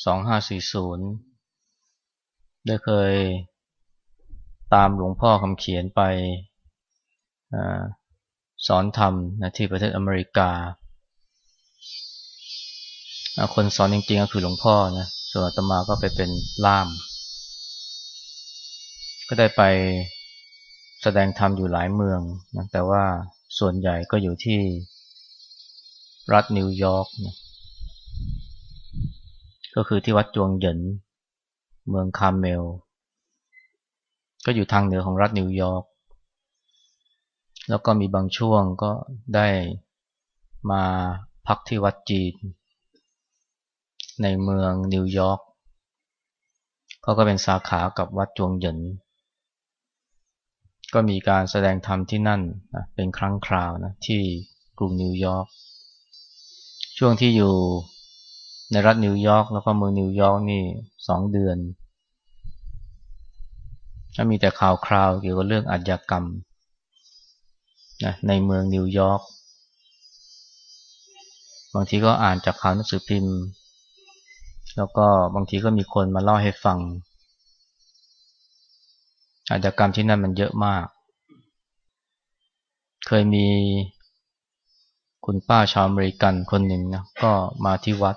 2540 ได้เคยตามหลวงพ่อคำเขียนไปอสอนธรรมนะที่ประเทศอเมริกา คนสอนจริงๆก็คือหลวงพ่อนะ ส่วนอาตมาก็ไปเป็นล่าม ก็ได้ไปแสดงธรรมอยู่หลายเมืองนะแต่ว่าส่วนใหญ่ก็อยู่ที่รัฐนิวยอร์กนะ ก็คือที่วัดจวงเหยิน เมืองคาร์เมล ก็อยู่ทางเหนือของรัฐนิวยอร์ก แล้วก็มีบางช่วงก็ได้มาพักที่วัดจีน ในเมืองนิวยอร์กเขาก็เป็นสาขากับวัดจวงเหยิน ก็มีการแสดงธรรมที่นั่นนะเป็นครั้งคราวนะที่กรุงนิวยอร์ก ช่วงที่อยู่ ในรัฐนิวยอร์กแล้วก็เมืองนิวยอร์กนี่สองเดือนถ้ามีแต่ข่าวคราวเกี่ยวกับเรื่องอาชญากรรมนะในเมืองนิวยอร์กบางทีก็อ่านจากข่าวหนังสือพิมพ์ แล้วก็บางทีก็มีคนมาเล่าให้ฟัง อาชญากรรมที่นั่นมันเยอะมาก เคยมีคุณป้าชาวอเมริกันคนหนึ่งนะก็มาที่วัด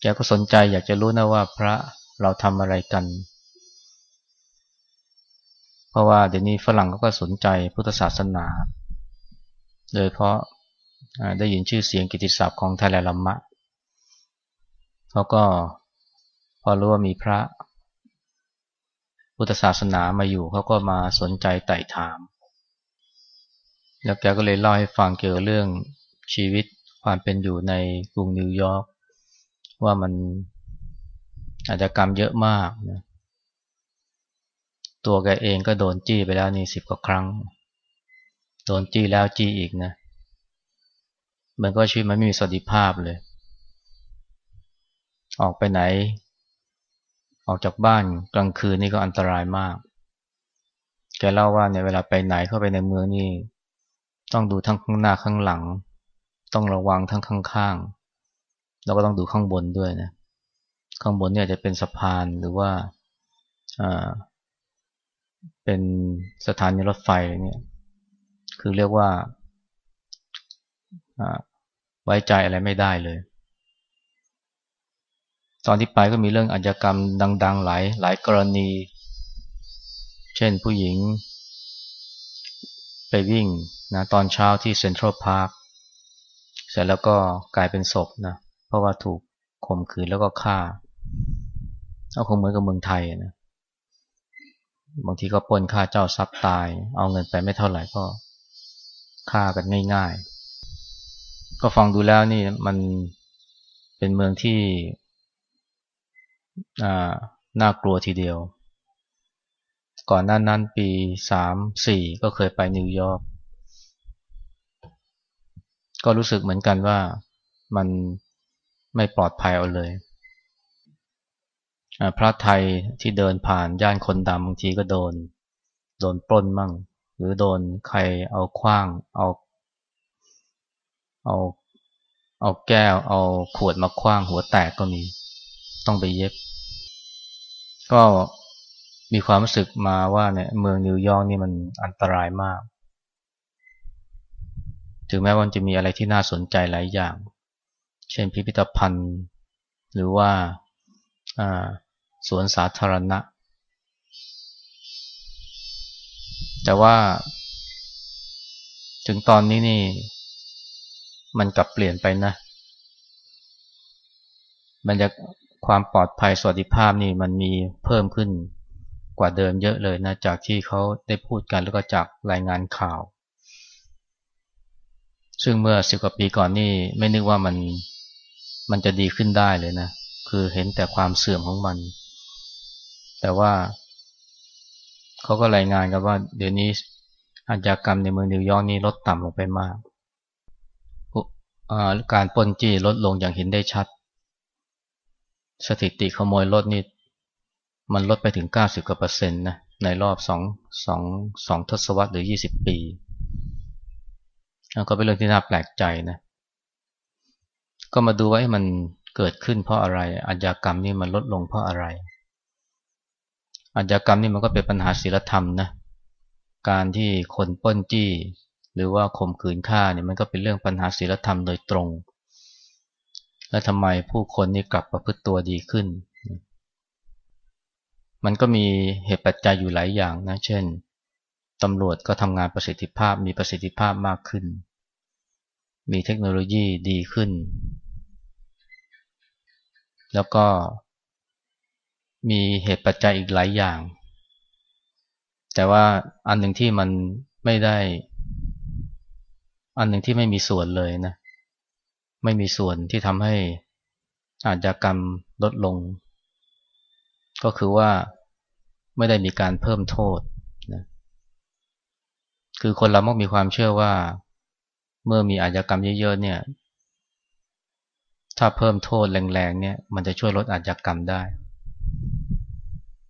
แกก็สนใจอยากจะรู้นะว่าพระเราทำอะไรกัน เพราะว่าเดี๋ยวนี้ฝรั่งก็สนใจพุทธศาสนา โดยเพราะได้ยินชื่อเสียงกิติศัพท์ของไทแลลัมมะเขาก็พอรู้ว่ามีพระพุทธศาสนามาอยู่เขาก็มาสนใจไต่ถาม แล้วแกก็เลยเล่าให้ฟังเกี่ยวกับเรื่องชีวิตความเป็นอยู่ในกรุงนิวยอร์ก ว่ามันอาจจะกรรมเยอะมากนะตัวแกเองก็โดนจี้ไปแล้วนี่สิบกว่าครั้ง โดนจี้แล้วจี้อีกนะมันก็ชีวิตมันไม่มีสวัสดิภาพเลย ออกไปไหน ออกจากบ้านกลางคืนนี่ก็อันตรายมาก แกเล่าว่าเนี่ยเวลาไปไหนเข้าไปในเมืองนี่ ต้องดูทั้งข้างหน้าข้างหลัง ต้องระวังทั้งข้างๆ เราก็ต้องดูข้างบนด้วยนะ ข้างบนเนี่ยจะเป็นสะพานหรือว่าเป็นสถานีรถไฟเนี่ย คือเรียกว่าไว้ใจอะไรไม่ได้เลย ตอนที่ไปก็มีเรื่องอาชญากรรมดัง ๆ หลายหลายกรณี เช่นผู้หญิง ไปวิ่งนะตอนเช้าที่เซ็นทรัลพาร์คเสร็จแล้วก็กลายเป็นศพนะ เพราะว่าถูกข่มขืนแล้วก็ฆ่าเอาคงเหมือนกับเมืองไทยนะบางทีก็ปนฆ่าเจ้าทรัพย์ตาย เอาเงินไปไม่เท่าไหร่ก็ฆ่ากันง่ายๆ ก็ฟังดูแล้วนี่มันเป็นเมืองที่น่ากลัวทีเดียว ก่อนหน้านั้นปีสามสี่ก็เคยไปนิวยอร์กก็รู้สึกเหมือนกันว่ามัน ไม่ปลอดภัยเอาเลยพระไทยที่เดินผ่านย่านคนดำบางทีก็โดน โดนปล้นมั่ง หรือโดนใครเอาคว้าง เอา เอา เอาแก้ว เอาขวดมาคว้างหัวแตกก็มี ต้องไปเย็บ ก็มีความรู้สึกมาว่าเนี่ยเมืองนิวยอร์กนี่มันอันตรายมาก ถึงแม้ว่าจะมีอะไรที่น่าสนใจหลายอย่าง เช่นพิพิธภัณฑ์ หรือว่าสวนสาธารณะ แต่ว่า ถึงตอนนี้นี่ มันกลับเปลี่ยนไปนะ มันจะความปลอดภัยสวัสดิภาพนี่มันมีเพิ่มขึ้นกว่าเดิมเยอะเลยนะ จากที่เขาได้พูดกันแล้วก็จากรายงานข่าว ซึ่งเมื่อสิบกว่าปีก่อนนี่ไม่นึกว่ามัน มันจะดีขึ้นได้เลยนะ คือเห็นแต่ความเสื่อมของมัน แต่ว่าเขาก็รายงานกันว่า เดี๋ยวนี้อาชญากรรมในเมืองนิวยอร์กนี่ลดต่ำลงไปมาก การปนจี้ลดลงอย่างเห็นได้ชัด สถิติขโมยรถนี่มันลดไปถึง 90กว่าเปอร์เซ็นต์นะ ในรอบ2 2 2ทศวรรษหรือ 20 ปี ก็เป็นเรื่องที่น่าแปลกใจนะ ก็มาดูว่ามันเกิดขึ้นเพราะอะไร อาญากรรมนี่มันลดลงเพราะอะไร อาญากรรมนี่มันก็เป็นปัญหาศีลธรรมนะ การที่คนป้นจี้ หรือว่าข่มขืนฆ่าเนี่ยมันก็เป็นเรื่องปัญหาศีลธรรมโดยตรง และทำไมผู้คนนี่กลับประพฤติตัวดีขึ้น มันก็มีเหตุปัจจัยอยู่หลายอย่างนะ เช่นตำรวจก็ทำงานประสิทธิภาพมีประสิทธิภาพมากขึ้น มีเทคโนโลยีดีขึ้น แล้วก็มีเหตุปัจจัยอีกหลายอย่าง แต่ว่าอันหนึ่งที่มันไม่ได้ อันหนึ่งที่ไม่มีส่วนเลยนะ ไม่มีส่วนที่ทำให้อาชญากรรมลดลง ก็คือว่าไม่ได้มีการเพิ่มโทษนะคือคนเรามักมีความเชื่อว่า เมื่อมีอาชญากรรมเยอะๆเนี่ย ถ้าเพิ่มโทษแรงๆเนี่ยมันจะช่วยลดอาชญากรรมได้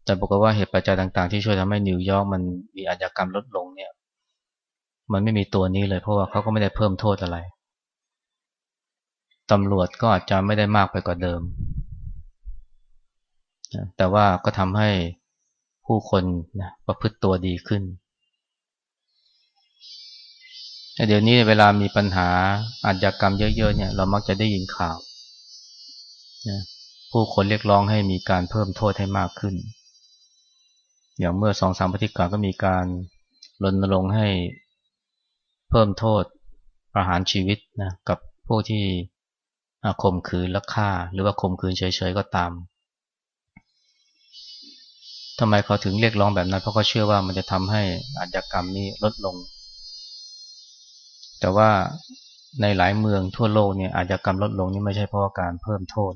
แต่บอกว่าเหตุปัจจัยต่างๆ ที่ช่วยทำให้นิวยอร์กมันมีอาชญากรรมลดลงเนี่ยมันไม่มีตัวนี้เลย เพราะว่าเขาก็ไม่ได้เพิ่มโทษอะไรตำรวจก็อาจจะไม่ได้มากไปกว่าเดิม แต่ว่าก็ทำให้ผู้คนนะประพฤติตัวดีขึ้น เดี๋ยวนี้เวลามีปัญหาอาชญากรรมเยอะๆเนี่ย เรามักจะได้ยินข่าว ผู้คนเรียกร้องให้มีการเพิ่มโทษให้มากขึ้น อย่างเมื่อสองสามปีก่อนก็มีการรณรงค์ให้เพิ่มโทษประหารชีวิตนะกับพวกที่ข่มขืนและฆ่า หรือว่าข่มขืนเฉยๆก็ตามทำไมเขาถึงเรียกร้องแบบนั้น เพราะเขาเชื่อว่ามันจะทำให้อาชญากรรมนี้ลดลง แต่ว่าในหลายเมืองทั่วโลกเนี่ยอาชญากรรมลดลงนี่ไม่ใช่เพราะการเพิ่มโทษ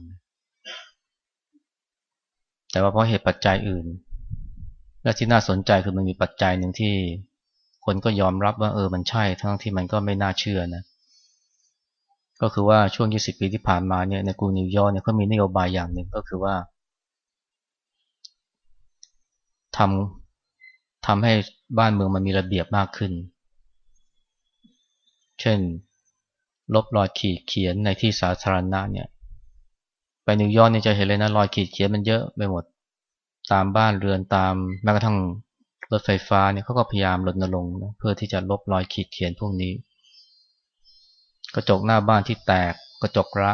แต่ว่าเพราะเหตุปัจจัยอื่น และที่น่าสนใจคือมันมีปัจจัยหนึ่งที่คนก็ยอมรับว่าเออมันใช่ ทั้งที่มันก็ไม่น่าเชื่อนะก็คือว่าช่วง 20 ปีที่ผ่านมาเนี่ยในกรุงนิวยอร์กเนี่ยเขามีนโยบายอย่างหนึ่งก็คือว่าทำทำให้บ้านเมืองมันมีระเบียบมากขึ้น เช่น ลบรอยขีดเขียนในที่สาธารณะเนี่ย ไปนิวยอร์กเนี่ยจะเห็นเลยนะรอยขีดเขียนมันเยอะไปหมด ตามบ้านเรือนตามแม้กระทั่งรถไฟฟ้าเนี่ยเขาก็พยายามรณรงค์นะเพื่อที่จะลบรอยขีดเขียนพวกนี้ กระจกหน้าบ้านที่แตกกระจกระ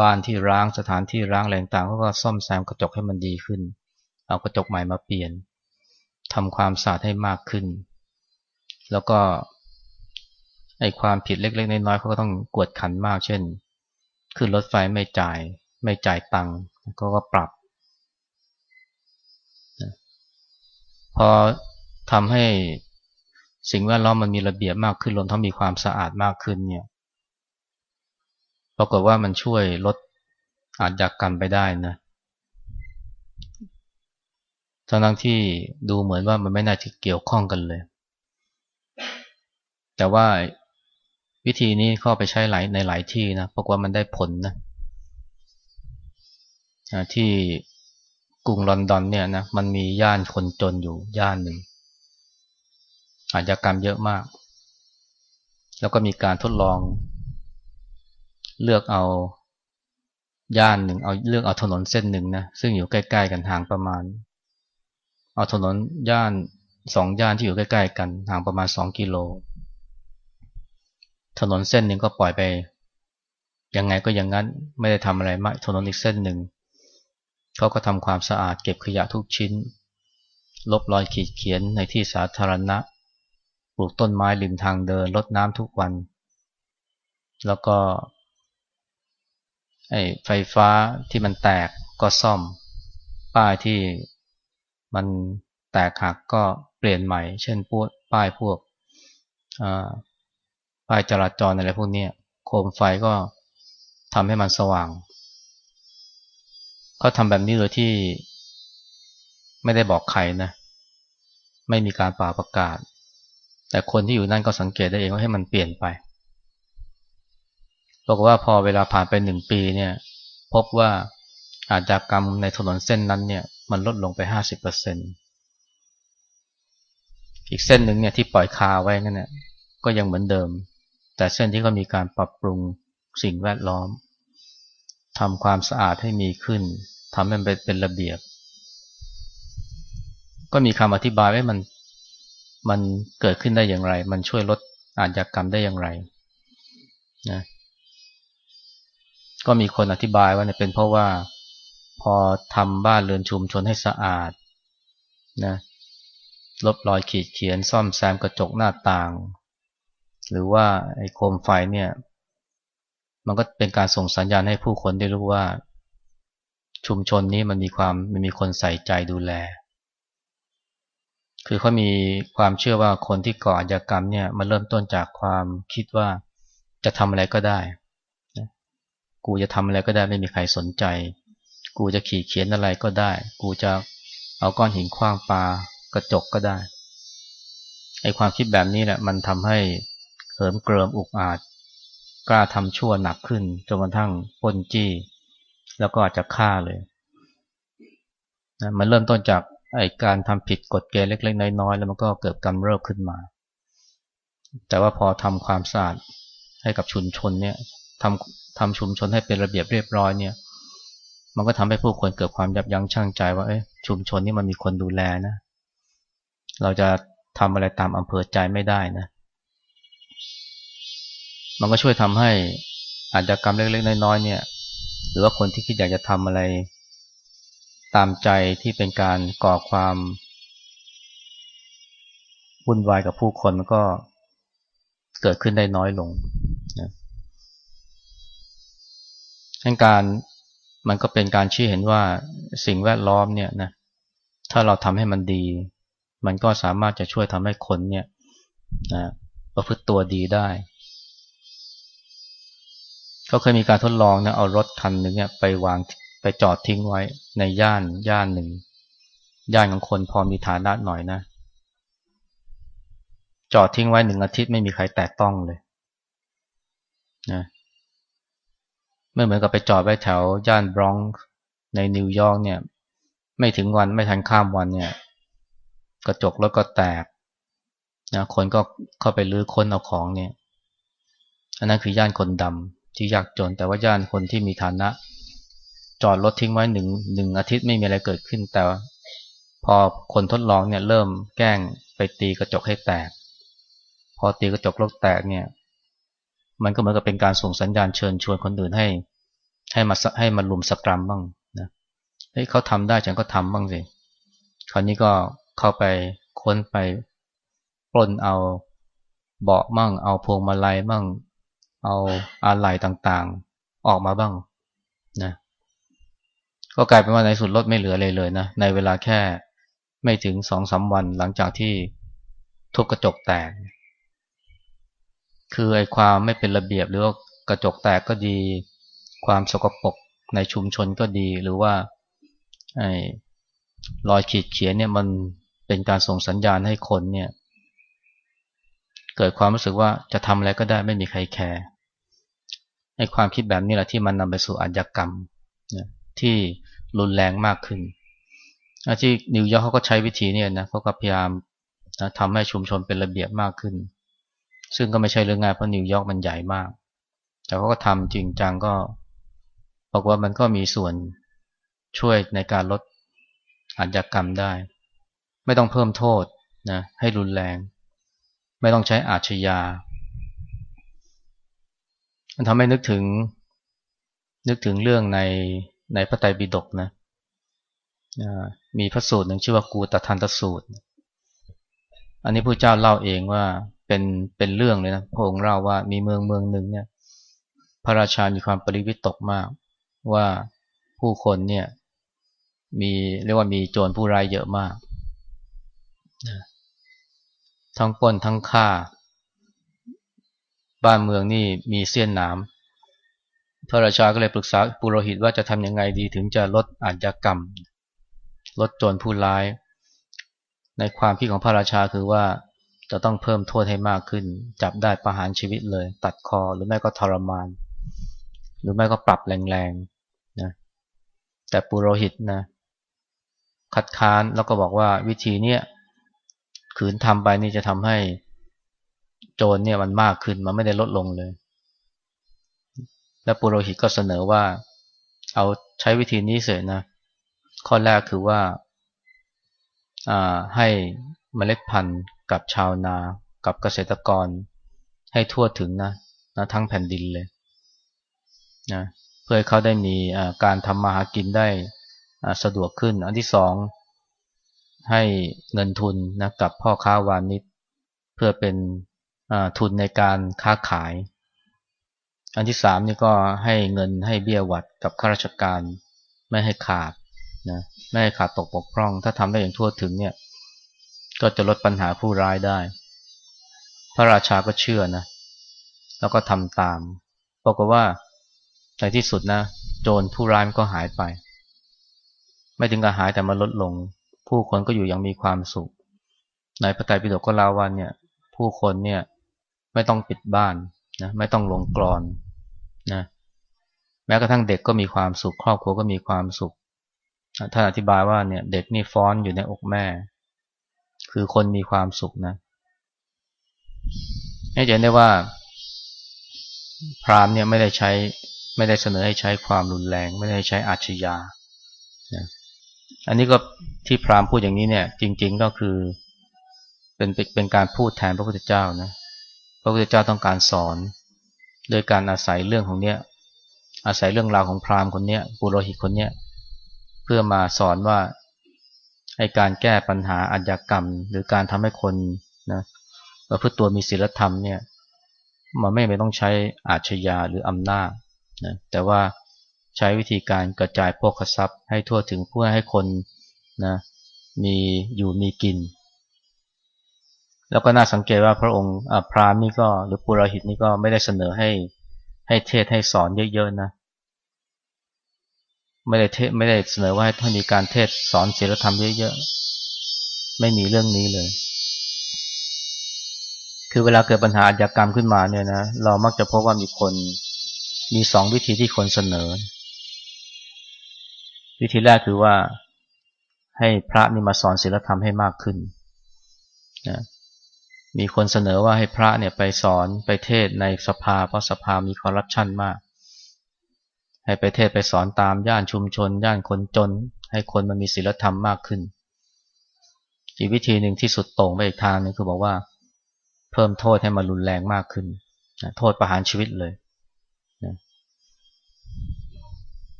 บ้านที่ร้างสถานที่ร้างแรงต่างเขาก็ซ่อมแซมกระจกให้มันดีขึ้น เอากระจกใหม่มาเปลี่ยนทำความสะอาดให้มากขึ้น แล้วก็ไอความผิดเล็กๆน้อยๆเขาก็ต้องกวดขันมากเช่น ขึ้นรถไฟไม่จ่าย ไม่จ่ายตังค์ก็ก็ปรับ พอทำให้สิ่งแวดล้อมมันมีระเบียบมากขึ้นรวมทั้งมีความสะอาดมากขึ้นเนี่ยปรากฏว่ามันช่วยลดอาชญากรรมไปได้นะทั้งที่ดูเหมือนว่ามันไม่น่าจะเกี่ยวข้องกันเลย แต่ว่าวิธีนี้เข้าไปใช้หลายในหลายที่นะ ปรากฏว่ามันได้ผลนะ ที่กรุงลอนดอนเนี่ยนะมันมีย่านคนจนอยู่ย่านหนึ่งอาชญากรรมเยอะมาก แล้วก็มีการทดลอง เลือกเอาย่านหนึ่งเอาเลือกเอาถนนเส้นหนึ่งนะซึ่งอยู่ใกล้ ๆ กันห่างประมาณ เอาถนนย่านสองย่านที่อยู่ใกล้ ๆ กันห่างประมาณสองกิโล ถนนเส้นหนึ่งก็ปล่อยไปยังไงก็อย่างนั้นไม่ได้ทำอะไรมากถนนอีกเส้นหนึ่ง เขาก็ทำความสะอาดเก็บขยะทุกชิ้น ลบรอยขีดเขียนในที่สาธารณะ ปลูกต้นไม้ริมทางเดินลดน้ำทุกวัน แล้วก็ไอ้ไฟฟ้าที่มันแตกก็ซ่อม ป้ายที่มันแตกหักก็เปลี่ยนใหม่ เช่นพวกป้ายพวกป้ายจราจรอะไรพวกนี้โคมไฟก็ทำให้มันสว่าง เขาทำแบบนี้โดยที่ไม่ได้บอกใครนะ ไม่มีการป่าประกาศ แต่คนที่อยู่นั่นก็สังเกตได้เองว่าให้มันเปลี่ยนไปบอกว่าพอเวลาผ่านไปหนึ่งปีเนี่ย พบว่าอาจากกรรมในถนนเส้นนั้นเนี่ย มันลดลงไปห้าสิบเปอร์เซ็นอีกเส้นหนึ่งเนี่ยที่ปล่อยคาไว้นั่นเนี่ยก็ยังเหมือนเดิม แต่เส้นที่เขามีการปรับปรุงสิ่งแวดล้อม ทำความสะอาดให้มีขึ้นทำให้มันเป็นระเบียบ ก็มีคำอธิบายว่ามันมันเกิดขึ้นได้อย่างไร มันช่วยลดอาชญากรรมได้อย่างไรนะก็มีคนอธิบายว่าเนี่ยเป็นเพราะว่าพอทำบ้านเรือนชุมชนให้สะอาดนะลบรอยขีดเขียนซ่อมแซมกระจกหน้าต่าง หรือว่าไอ้โคมไฟเนี่ย มันก็เป็นการส่งสัญญาณให้ผู้คนได้รู้ว่า ชุมชนนี้มันมีความมันมีคนใส่ใจดูแล คือเขามีความเชื่อว่าคนที่ก่ออาชญากรรมเนี่ยมันเริ่มต้นจากความคิดว่าจะทำอะไรก็ได้ กูจะทำอะไรก็ได้ไม่มีใครสนใจ กูจะขีดเขียนอะไรก็ได้ กูจะเอาก้อนหินคว้างปลากระจกก็ได้ไอความคิดแบบนี้แหละมันทำให้เหิมเกริมอุกอาจ กล้าทำชั่วหนักขึ้นจนกระทั่งป้นจี้ แล้วก็อาจจะฆ่าเลยนะมันเริ่มต้นจากไอการทำผิดกฎเกณฑ์เล็ก ๆ น้อยๆแล้วมันก็เกิดกำเริบขึ้นมา แต่ว่าพอทำความสะอาดให้กับชุมชนเนี่ยทำทำชุมชนให้เป็นระเบียบเรียบร้อยเนี่ย มันก็ทำให้ผู้คนเกิดความยับยั้งชั่งใจว่าเอ้ชุมชนนี้มันมีคนดูแลนะ เราจะทำอะไรตามอำเภอใจไม่ได้นะ มันก็ช่วยทำให้อาจจะกรรมเล็กๆน้อยๆเนี่ย หรือว่าคนที่คิดอยากจะทำอะไร ตามใจที่เป็นการก่อความวุ่นวายกับผู้คนมันก็เกิดขึ้นได้น้อยลงนะการมันก็เป็นการชี้เห็นว่าสิ่งแวดล้อมเนี่ยนะถ้าเราทำให้มันดี มันก็สามารถจะช่วยทำให้คนเนี่ยนะประพฤติตัวดีได้ เขาเคยมีการทดลองนะเอารถคันหนึ่งเนี่ยไปวางไปจอดทิ้งไว้ในย่านย่านหนึ่ง ย่านของคนพอมีฐานะหน่อยนะ จอดทิ้งไว้หนึ่งอาทิตย์ไม่มีใครแตะต้องเลยนะไม่เหมือนกับไปจอดไว้แถวย่านบรองซ์ในนิวยอร์กเนี่ย ไม่ถึงวันไม่ทันข้ามวันเนี่ย กระจกรถก็แตกนะคนก็เข้าไปลื้อค้นเอาของเนี่ยอันนั้นคือย่านคนดำ ที่ยากจน แต่ว่าย่านคนที่มีฐานะ จอดรถทิ้งไว้หนึ่งหนึ่งอาทิตย์ไม่มีอะไรเกิดขึ้น แต่พอคนทดลองเนี่ยเริ่มแกล้งไปตีกระจกให้แตก พอตีกระจกรถแตกเนี่ย มันก็เหมือนกับเป็นการส่งสัญญาณเชิญชวนคนอื่นให้ ให้มาให้มาลุมสกรัมบ้างนะเฮ้ยเขาทำได้ฉันก็ทำบ้างสิคราวนี้ก็เข้าไปค้นไปปล้นเอาเบาะมั่ง เอาพวงมาลัยมั่ง เอาอะไหล่ต่างๆ ออกมาบ้างนะก็กลายเป็นว่าในสุดรถไม่เหลือเลยเลยนะในเวลาแค่ไม่ถึงสองสาวันหลังจากที่ทุบกระจกแตก คือไอ้ความไม่เป็นระเบียบหรือว่ากระจกแตกก็ดี ความสกปรกในชุมชนก็ดีหรือว่าไอ้รอยขีดเขียนเนี่ยมันเป็นการส่งสัญญาณให้คนเนี่ย เกิดความรู้สึกว่าจะทำอะไรก็ได้ไม่มีใครแคร์ ในความคิดแบบนี้แหละที่มันนำไปสู่อาชญากรรมที่รุนแรงมากขึ้นที่นิวยอร์กเขาก็ใช้วิธีนี้นะเขาก็พยายามนะทำให้ชุมชนเป็นระเบียบมากขึ้น ซึ่งก็ไม่ใช่เรื่องง่ายเพราะนิวยอร์กมันใหญ่มาก แต่เขาก็ทำจริงจังก็บอกว่ามันก็มีส่วนช่วยในการลดอาชญากรรมได้ ไม่ต้องเพิ่มโทษนะให้รุนแรง ไม่ต้องใช้อาชญา มันทำให้นึกถึง นึกถึงเรื่องในในพระไตรปิฎกนะมีพระสูตรหนึ่งชื่อว่ากูตทันตสูตร อันนี้พระเจ้าเล่าเองว่าเป็นเป็นเรื่องเลยนะพระองค์เล่าว่ามีเมืองเมืองหนึ่งเนี่ย พระราชามีความปริวิตกมาก ว่าผู้คนเนี่ยมีเรียกว่ามีโจรผู้ร้ายเยอะมาก ทั้งปนทั้งฆ่า บ้านเมืองนี่มีเสี้ยนน้ำพระราชาก็เลยปรึกษาปุโรหิตว่าจะทำยังไงดีถึงจะลดอาชญากรรม ลดโจรผู้ร้าย ในความคิดของพระราชาคือว่าจะต้องเพิ่มโทษให้มากขึ้น จับได้ประหารชีวิตเลย ตัดคอหรือไม่ก็ทรมาน หรือไม่ก็ปรับแรงๆนะแต่ปุโรหิตนะคัดค้านแล้วก็บอกว่าวิธีเนี้ยขืนทำไปนี่จะทำให้ โจรเนี่ยมันมากขึ้นมันไม่ได้ลดลงเลย แล้วปุโรหิตก็เสนอว่า เอาใช้วิธีนี้เสร็จนะ ข้อแรกคือว่าให้เมล็ดพันธุ์กับชาวนา กับเกษตรกร ให้ทั่วถึงนะนะทั้งแผ่นดินเลยนะเพื่อให้เขาได้มีการทำมาหากินได้สะดวกขึ้น อันที่สองให้เงินทุนนะกับพ่อค้าวานิชเพื่อเป็น ทุนในการค้าขาย อันที่สามนี่ก็ให้เงินให้เบี้ยวัดกับข้าราชการไม่ให้ขาดนะไม่ให้ขาดตกบกพร่อง ถ้าทำได้อย่างทั่วถึงเนี่ย ก็จะลดปัญหาผู้ร้ายได้ พระราชาก็เชื่อนะ แล้วก็ทำตามบอกว่าในที่สุดนะ โจรผู้ร้ายก็หายไป ไม่ถึงกับหายแต่มาลดลง ผู้คนก็อยู่อย่างมีความสุขในพระไตรปิฎกก็เล่าว่าเนี่ย ผู้คนเนี่ย ไม่ต้องปิดบ้านนะไม่ต้องลงกรอนนะแม้กระทั่งเด็กก็มีความสุข ครอบครัวก็มีความสุขท่านอธิบายว่าเนี่ยเด็กนี่ฟ้อนอยู่ในอกแม่ คือคนมีความสุขนะให้เห็นได้ว่า พรามเนี่ยไม่ได้ใช้ไม่ได้เสนอให้ใช้ความรุนแรง ไม่ได้ใช้อาชญานะอันนี้ก็ที่พรามพูดอย่างนี้เนี่ย จริง ๆก็คือ เป็นเป็นการพูดแทนพระพุทธเจ้านะ ระพุทธเจ้าต้องการสอนโดยการอาศัยเรื่องของเนี้ยอาศัยเรื่องราวของพราหมณ์คนเนี้ยปุโรหิตคนเนี้ยเพื่อมาสอนว่าให้การแก้ปัญหาอัญกรรม หรือการทำให้คนนะประพฤติตัวมีศีลธรรมเนี่ยมันไม่ไม่ต้องใช้อาชญาหรืออำนาจนะแต่ว่าใช้วิธีการกระจายพวกทรัพย์ให้ทั่วถึงเพื่อให้คนนะมีอยู่มีกิน แล้วก็น่าสังเกตว่าพระองค์พราหมณ์นี่ก็หรือปุโรหิตนี่ก็ไม่ได้เสนอให้ให้เทศให้สอนเยอะๆนะไม่ได้เทศไม่ได้เสนอว่าให้ท่านมีการเทศสอนศีลธรรมเยอะๆไม่มีเรื่องนี้เลย คือเวลาเกิดปัญหาอาชญากรรมขึ้นมาเนี่ยนะเรามักจะพบว่ามีคนมีสองวิธีที่คนเสนอ วิธีแรกคือว่าให้พระนี่มาสอนศีลธรรมให้มากขึ้นนะ มีคนเสนอว่าให้พระเนี่ยไปสอนไปเทศในสภา เพราะสภามีคอร์รัปชันมาก ให้ไปเทศไปสอนตามย่านชุมชน ย่านคนจน ให้คนมันมีศีลธรรมมากขึ้น อีกวิธีหนึ่งที่สุดโต่งไปอีกทางนึงคือบอกว่า เพิ่มโทษให้มันรุนแรงมากขึ้น โทษประหารชีวิตเลย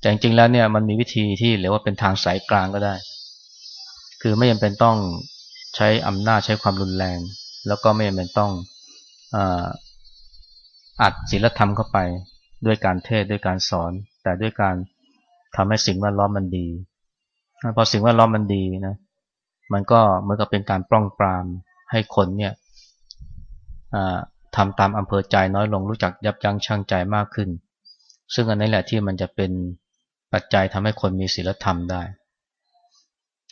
แต่จริงๆแล้วเนี่ยมันมีวิธีที่เรียกว่าเป็นทางสายกลางก็ได้ คือไม่จำเป็นต้องใช้อำนาจใช้ความรุนแรง แล้วก็ไม่จำเป็นต้องอัดศีลธรรมเข้าไปด้วยการเทศด้วยการสอน แต่ด้วยการทำให้สิ่งแวดล้อมมันดีพอสิ่งแวดล้อมมันดีนะมันก็เหมือนกับเป็นการป้องปรามให้คนเนี่ยทำตามอำเภอใจน้อยลงรู้จักยับยั้งชั่งใจมากขึ้น ซึ่งอันนี้แหละที่มันจะเป็นปัจจัยทำให้คนมีศีลธรรมได้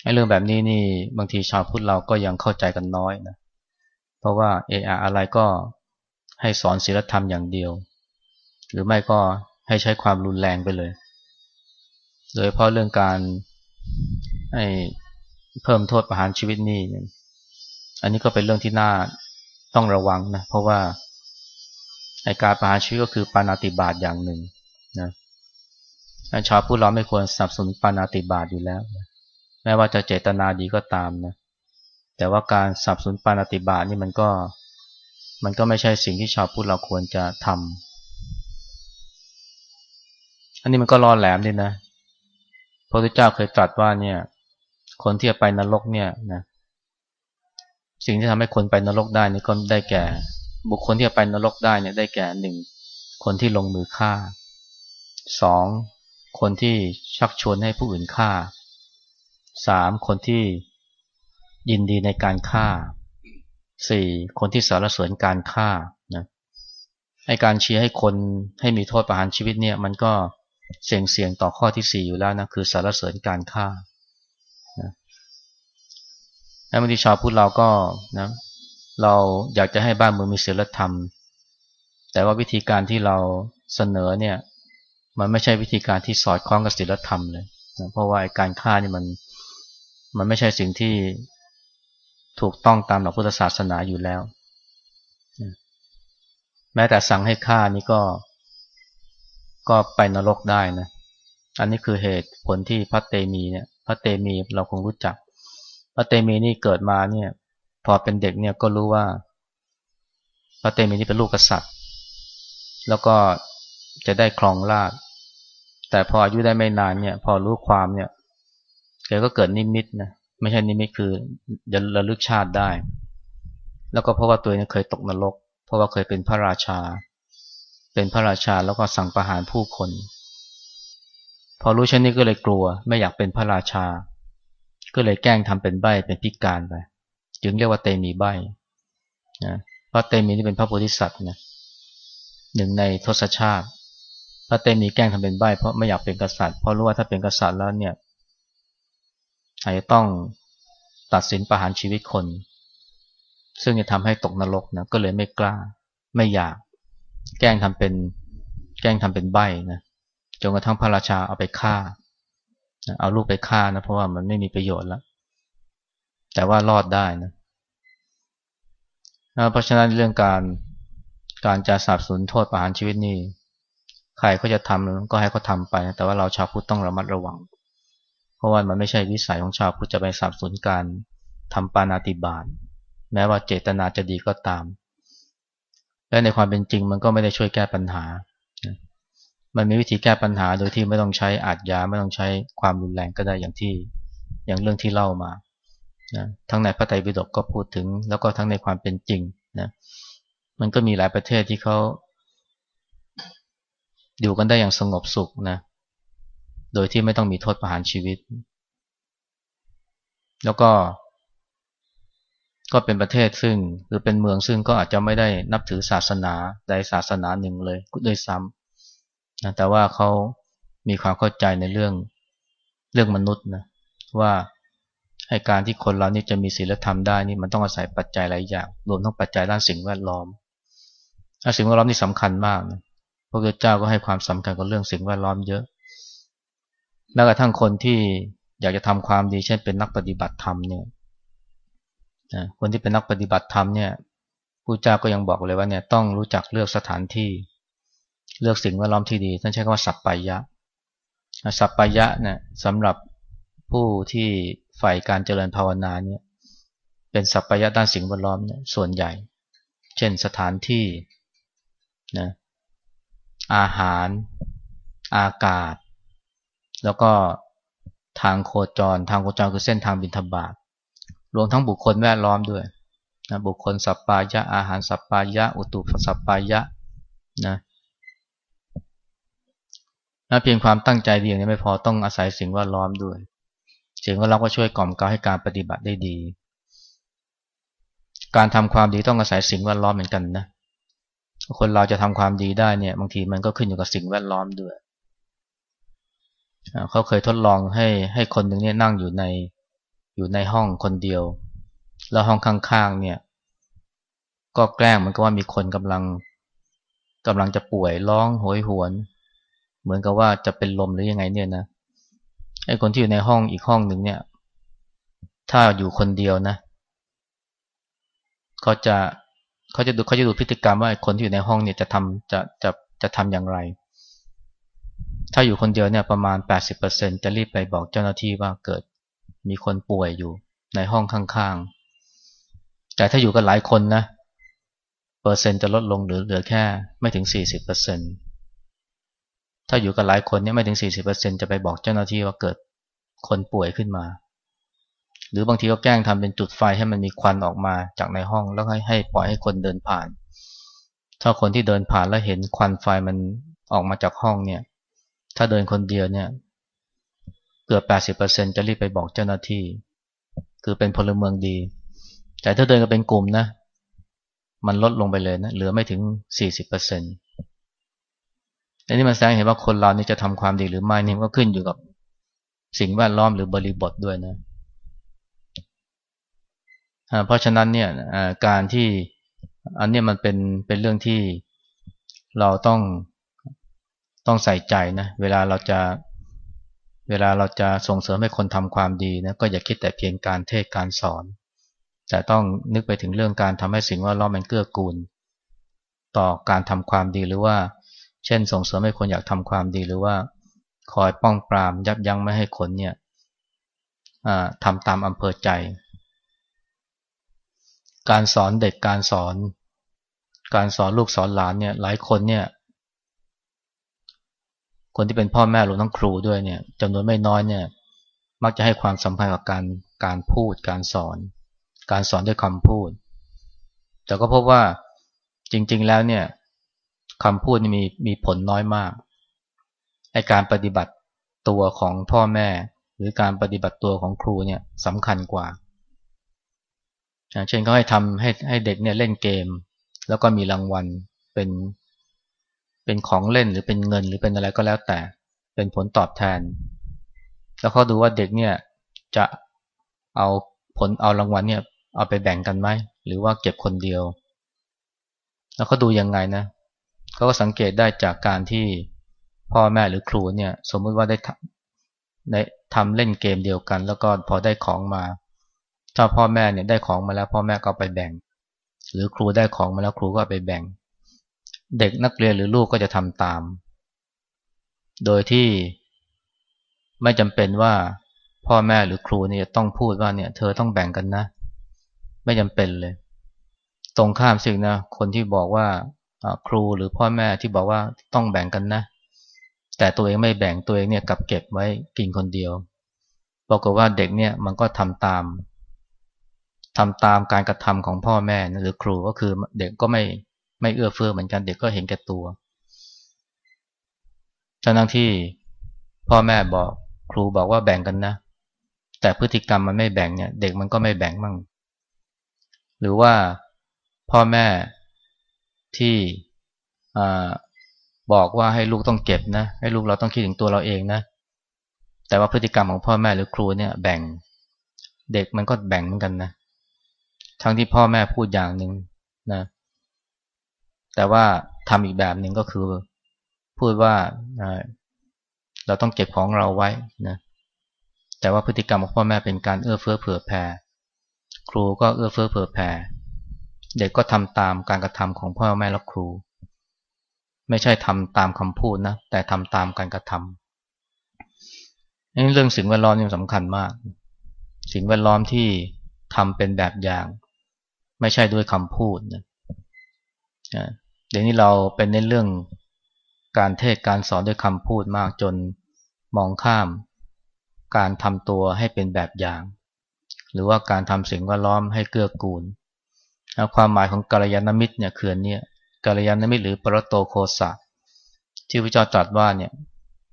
ไอ้เรื่องแบบนี้นี่บางทีชาวพุทธเราก็ยังเข้าใจกันน้อยนะ เพราะว่าเอออะไรก็ให้สอนศีลธรรมอย่างเดียว หรือไม่ก็ให้ใช้ความรุนแรงไปเลย โดยเพราะเรื่องการให้เพิ่มโทษประหารชีวิตนี่อันนี้ก็เป็นเรื่องที่น่าต้องระวังนะเพราะว่าไอการประหารชีวิตก็คือปานาติบาตอย่างหนึ่งนะชาวพุทธเราไม่ควรสนับสนุนปานาติบาตอยู่แล้ว แม้ว่าจะเจตนาดีก็ตามนะ แต่ว่าการสับสนปานติบาตนี่มันก็ มันก็ไม่ใช่สิ่งที่ชาวพุทธเราควรจะทำอันนี้มันก็รอแหลมดีนะพระพุทธเจ้าเคยตรัสว่าเนี่ย คนที่จะไปนรกเนี่ยนะสิ่งที่ทำให้คนไปนรกได้นี่ก็ได้แก่ บุคคลที่จะไปนรกได้เนี่ยได้แก่หนึ่งคนที่ลงมือฆ่าสองคนที่ชักชวนให้ผู้อื่นฆ่าสามคนที่ ยินดีในการฆ่าสี่คนที่สารเสริญการฆ่านะไอการเชียร์ให้คนให้มีโทษประหารชีวิตเนี่ยมันก็เสี่ยงเสี่ยงต่อข้อที่สี่อยู่แล้วนะคือสารเสริญการฆ่านะแล้วบางทีชาวพุทธเราก็นะเราอยากจะให้บ้านเมืองมีศีลธรรม แต่ว่าวิธีการที่เราเสนอเนี่ยมันไม่ใช่วิธีการที่สอดคล้องกับศีลธรรมเลยนะเพราะว่าการฆ่านี่มันมันไม่ใช่สิ่งที่ ถูกต้องตามหลักพุทธศาสนาอยู่แล้ว แม้แต่สั่งให้ฆ่านี่ก็ ก็ไปนรกได้นะ อันนี้คือเหตุผลที่พระเตมีเนี่ย พระเตมีเราคงรู้จัก พระเตมีนี่เกิดมาเนี่ย พอเป็นเด็กเนี่ยก็รู้ว่า พระเตมีนี่เป็นลูกกษัตริย์ แล้วก็จะได้ครองราชแต่พออายุได้ไม่นานเนี่ย พอรู้ความเนี่ยแกก็เกิดนิมิตนะ ไม่ใช่นิมิตคือจะระลึกชาติได้ แล้วก็เพราะว่าตัวเองเคยตกนรก เพราะว่าเคยเป็นพระราชา เป็นพระราชาแล้วก็สั่งประหารผู้คน พอรู้เช่นนี้ก็เลยกลัว ไม่อยากเป็นพระราชา ก็เลยแกล้งทำเป็นใบเป็นพิการไปจึงเรียกว่าเตมีใบนะพระเตมีนี่เป็นพระโพธิสัตว์นะหนึ่งในทศชาติ พระเตมีแกล้งทำเป็นใบเพราะไม่อยากเป็นกษัตริย์เพราะรู้ว่าถ้าเป็นกษัตริย์แล้วเนี่ย อาจจะต้องตัดสินประหารชีวิตคน ซึ่งจะทำให้ตกนรกนะก็เลยไม่กล้า ไม่อยาก แกล้งทำเป็นแกล้งทำเป็นใบนะจนกระทั่งพระราชาเอาไปฆ่า เอาลูกไปฆ่านะเพราะว่ามันไม่มีประโยชน์แล้ว แต่ว่ารอดได้นะเพราะฉะนั้นเรื่องการการจะสาบสูญโทษประหารชีวิตนี่ใครเขาจะทำก็ให้เขาทาไป แต่ว่าเราชาวพุทธต้องระมัดระวัง เพราะว่ามันไม่ใช่วิสัยของชาวพุทธจะไปสับสนการทำปานาติบาตแม้ว่าเจตนาจะดีก็ตาม และในความเป็นจริงมันก็ไม่ได้ช่วยแก้ปัญหา มันมีวิธีแก้ปัญหาโดยที่ไม่ต้องใช้อาจยาไม่ต้องใช้ความรุนแรงก็ได้อย่างที่อย่างเรื่องที่เล่ามานะทั้งในพระไตรปิฎกก็พูดถึง แล้วก็ทั้งในความเป็นจริงนะมันก็มีหลายประเทศที่เขาอยู่กันได้อย่างสงบสุขนะ โดยที่ไม่ต้องมีโทษประหารชีวิต แล้วก็ ก็เป็นประเทศซึ่งหรือเป็นเมืองซึ่งก็อาจจะไม่ได้นับถือศาสนาใดศาสนาหนึ่งเลยด้วยซ้ำนะแต่ว่าเขามีความเข้าใจในเรื่องเรื่องมนุษย์นะว่าให้การที่คนเรานี่จะมีศีลธรรมได้นี่มันต้องอาศัยปัจจัยหลายอย่าง รวมทั้งปัจจัยด้านสิ่งแวดล้อมสิ่งแวดล้อมนี่สำคัญมากนะพระพุทธเจ้าก็ให้ความสำคัญกับเรื่องสิ่งแวดล้อมเยอะ แม้กระทั่งคนที่อยากจะทำความดีเช่นเป็นนักปฏิบัติธรรมเนี่ยคนที่เป็นนักปฏิบัติธรรมเนี่ยผู้เจ้าก็ยังบอกเลยว่าเนี่ยต้องรู้จักเลือกสถานที่ เลือกสิ่งแวดล้อมที่ดีท่านใช้คำว่าสัพปายะสัพปายะเนี่ยสำหรับผู้ที่ใฝ่การเจริญภาวนาเนี่ยเป็นสัพปายะด้านสิ่งแวดล้อมเนี่ยส่วนใหญ่ เช่นสถานที่นะอาหาร อากาศ แล้วก็ทางโคจร ทางโคจรคือเส้นทางบินทบาทรวมทั้งบุคคลแวดล้อมด้วยนะบุคคลสัปปายะอาหารสัปปายะ อุตุสัปปายะนะนะเพียงความตั้งใจเดียวนี้ไม่พอต้องอาศัยสิ่งแวดล้อมด้วยสิ่งแวดล้อมก็ช่วยกล่อมกล่าวให้การปฏิบัติได้ดี การทำความดีต้องอาศัยสิ่งแวดล้อมเหมือนกันนะคนเราจะทำความดีได้เนี่ยบางทีมันก็ขึ้นอยู่กับสิ่งแวดล้อมด้วย เขาเคยทดลองให้ให้คนหนึ่งเนี่ยนั่งอยู่ในอยู่ในห้องคนเดียว แล้วห้องข้างๆเนี่ย ก็แกล้งมันก็ว่ามีคนกำลังกำลังจะป่วยร้องโหยหวน เหมือนกับว่าจะเป็นลมหรือยังไงเนี่ยนะไอ้คนที่อยู่ในห้องอีกห้องหนึ่งเนี่ย ถ้าอยู่คนเดียวนะก็จะเขาจะดูเขาจะดูพฤติกรรมว่าคนที่อยู่ในห้องเนี่ยจะทำจะจะจะทำอย่างไร ถ้าอยู่คนเดียวเนี่ยประมาณ 80%จะรีบไปบอกเจ้าหน้าที่ว่าเกิดมีคนป่วยอยู่ในห้องข้างๆ แต่ถ้าอยู่กันหลายคนนะเปอร์เซ็นต์จะลดลงหรือเหลือแค่ไม่ถึง 40%ถ้าอยู่กันหลายคนเนี่ยไม่ถึง 40%จะไปบอกเจ้าหน้าที่ว่าเกิดคนป่วยขึ้นมา หรือบางทีก็แกล้งทำเป็นจุดไฟให้มันมีควันออกมาจากในห้องแล้วให้ให้ปล่อยให้คนเดินผ่าน ถ้าคนที่เดินผ่านแล้วเห็นควันไฟมันออกมาจากห้องเนี่ย ถ้าเดินคนเดียวเนี่ย เกือบ 80%จะรีบไปบอกเจ้าหน้าที่ คือเป็นพลเมืองดี แต่ถ้าเดินกันเป็นกลุ่มนะ มันลดลงไปเลยนะ เหลือไม่ถึง 40%อันนี้มันแสดงเห็นว่าคนเรานี่จะทำความดีหรือไม่นี่ก็ขึ้นอยู่กับสิ่งแวดล้อมหรือบริบทด้วยนะเพราะฉะนั้นเนี่ยการที่อันนี้มันเป็นเป็นเรื่องที่เราต้อง ต้องใส่ใจนะ เวลาเราจะ เวลาเราจะส่งเสริมให้คนทำความดีนะ ก็อย่าคิดแต่เพียงการเทศการสอน แต่ต้องนึกไปถึงเรื่องการทำให้สิ่งว่าล้อมันเกื้อกูล ต่อการทำความดีหรือว่า เช่น ส่งเสริมให้คนอยากทำความดีหรือว่า คอยป้องปรามยับยั้งไม่ให้คนเนี่ยทำตามอำเภอใจ การสอนเด็กการสอน การสอนลูกสอนหลานเนี่ย หลายคนเนี่ย คนที่เป็นพ่อแม่รวมทั้งครูด้วยเนี่ยจำนวนไม่น้อยเนี่ย มักจะให้ความสำคัญกับการการพูด การสอน การสอนด้วยคำพูด แต่ก็พบว่าจริง ๆ แล้วเนี่ยคำพูดมีมีผลน้อยมากในการปฏิบัติตัวของพ่อแม่ หรือการปฏิบัติตัวของครูเนี่ยสำคัญกว่า เช่นเขาให้ทำให้ให้เด็กเนี่ยเล่นเกม แล้วก็มีรางวัลเป็น เป็นของเล่นหรือเป็นเงินหรือเป็นอะไรก็แล้วแต่ เป็นผลตอบแทน แล้วเขาดูว่าเด็กเนี่ยจะเอาผลเอารางวัลเนี่ยเอาไปแบ่งกันไหมหรือว่าเก็บคนเดียว แล้วเขาดูยังไงนะเขาก็สังเกตได้จากการที่พ่อแม่หรือครูเนี่ยสมมุติว่าได้ได้ทำเล่นเกมเดียวกัน แล้วก็พอได้ของมา ถ้าพ่อแม่เนี่ยได้ของมาแล้วพ่อแม่ก็ไปแบ่ง หรือครูได้ของมาแล้วครูก็ไปแบ่ง เด็กนักเรียนหรือลูกก็จะทำตาม โดยที่ไม่จำเป็นว่าพ่อแม่หรือครูเนี่ยต้องพูดว่าเนี่ยเธอต้องแบ่งกันนะ ไม่จำเป็นเลย ตรงข้ามสิ่งนะคนที่บอกว่าครูหรือพ่อแม่ที่บอกว่าต้องแบ่งกันนะ แต่ตัวเองไม่แบ่งตัวเองเนี่ยกลับเก็บไว้กินคนเดียวบอกว่าเด็กเนี่ยมันก็ทำตามทำตามการกระทำของพ่อแม่หรือครูก็คือเด็กก็ไม่ ไม่เอื้อเฟื้อเหมือนกันเด็กก็เห็นแก่ตัวทั้งที่พ่อแม่บอกครูบอกว่าแบ่งกันนะ แต่พฤติกรรมมันไม่แบ่งเนี่ย เด็กมันก็ไม่แบ่งมั่ง หรือว่าพ่อแม่ที่บอกว่าให้ลูกต้องเก็บนะ ให้ลูกเราต้องคิดถึงตัวเราเองนะ แต่ว่าพฤติกรรมของพ่อแม่หรือครูเนี่ย แบ่ง เด็กมันก็แบ่งเหมือนกันนะ ทั้งที่พ่อแม่พูดอย่างหนึ่งนะ แต่ว่าทำอีกแบบหนึ่งก็คือ พูดว่าเราต้องเก็บของเราไว้นะแต่ว่าพฤติกรรมของพ่อแม่เป็นการเอื้อเฟื้อเผื่อแผ่ครูก็เอื้อเฟื้อเผื่อแผ่เด็กก็ทำตามการกระทำของพ่อแม่และครู ไม่ใช่ทำตามคำพูดนะแต่ทำตามการกระทำนี่เรื่องสิ่งแวดล้อมนี่สำคัญมาก สิ่งแวดล้อมที่ทำเป็นแบบอย่าง ไม่ใช่ด้วยคำพูดนะ เดี๋ยวนี้เราเป็นในเรื่องการเทศการสอนด้วยคำพูดมากจนมองข้าม การทำตัวให้เป็นแบบอย่าง หรือว่าการทำสิ่งแวดล้อมให้เกื้อกูลความหมายของกัลยาณมิตรเนี่ยคือเนี่ยกาลยานมิตรหรือปรโตโคสะที่พระเจ้าตรัสว่าเนี่ย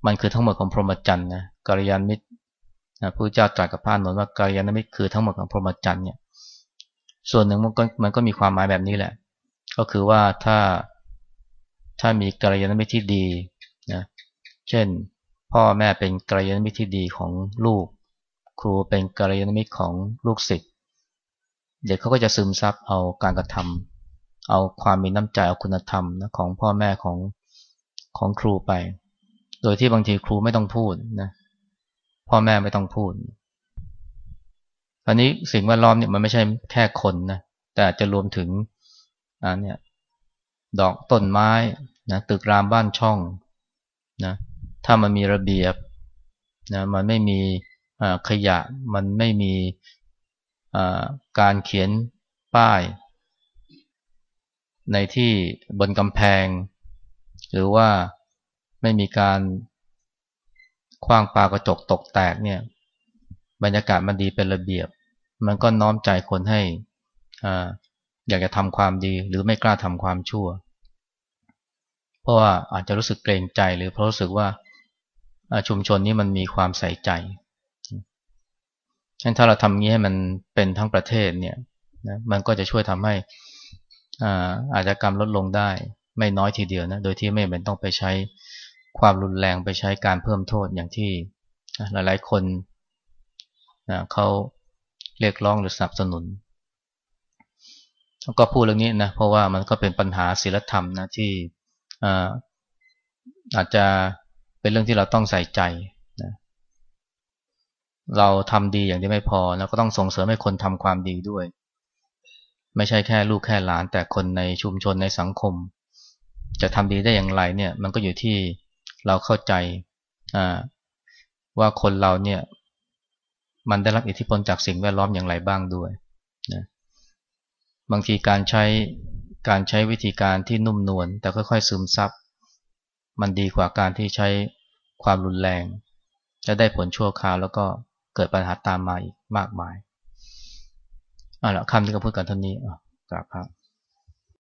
มันคือทั้งหมดของพรหมจรรย์นะกาลยานมิตรนะพระเจ้าตรัสกับพระนนท์ว่ากาลยานมิตรคือทั้งหมดของพรหมจรรย์เนี่ยส่วนหนึ่งมันก็มันก็มีความหมายแบบนี้แหละ ก็คือว่าถ้าถ้ามีกาลยานมิตรที่ดีนะเช่น พ่อแม่เป็นกาลยานมิตรที่ดีของลูก ครูเป็นกาลยานมิตรของลูกศิษย์เด็กเขาก็จะซึมซับเอาการกระทำเอาความมีน้ำใจเอาคุณธรรมนะของพ่อแม่ของของครูไป โดยที่บางทีครูไม่ต้องพูดนะพ่อแม่ไม่ต้องพูดอันนี้สิ่งแวดล้อมเนี่ยมันไม่ใช่แค่คนนะแต่จะรวมถึง อันเนี่ยดอกต้นไม้นะตึกรามบ้านช่องนะถ้ามันมีระเบียบนะมันไม่มีขยะมันไม่มีการเขียนป้าย ในที่บนกำแพง หรือว่าไม่มีการคว้างปากระจกตกแตกเนี่ยบรรยากาศมันดีเป็นระเบียบ มันก็น้อมใจคนให้ อยากจะทำความดีหรือไม่กล้าทำความชั่ว เพราะว่าอาจจะรู้สึกเกรงใจหรือเพราะรู้สึกว่าชุมชนนี้มันมีความใส่ใจฉะนั้นถ้าเราทำงี้ให้มันเป็นทั้งประเทศเนี่ยนะมันก็จะช่วยทำให้อาจจะกรรมลดลงได้ ไม่น้อยทีเดียวนะโดยที่ไม่เป็นต้องไปใช้ความรุนแรงไปใช้การเพิ่มโทษอย่างที่หลายๆคนนะเขาเรียกร้องหรือสนับสนุน ก็พูดเรื่องนี้นะเพราะว่ามันก็เป็นปัญหาศีลธรรมนะที่อาจจะเป็นเรื่องที่เราต้องใส่ใจนะเราทำดีอย่างที่ไม่พอแล้วก็ต้องส่งเสริมให้คนทำความดีด้วย ไม่ใช่แค่ลูกแค่หลาน แต่คนในชุมชนในสังคม จะทำดีได้อย่างไรเนี่ย มันก็อยู่ที่เราเข้าใจว่าคนเราเนี่ย มันได้รับอิทธิพลจากสิ่งแวดล้อมอย่างไรบ้างด้วยนะ บางทีการใช้การใช้วิธีการที่นุ่มนวลแต่ค่อยๆซึมซับมันดีกว่าการที่ใช้ความรุนแรง จะได้ผลชั่วคราวแล้วก็เกิดปัญหาตามมาอีกมากมายอะละคำที่เขาพูดกันเท่านี้อะกราบครับ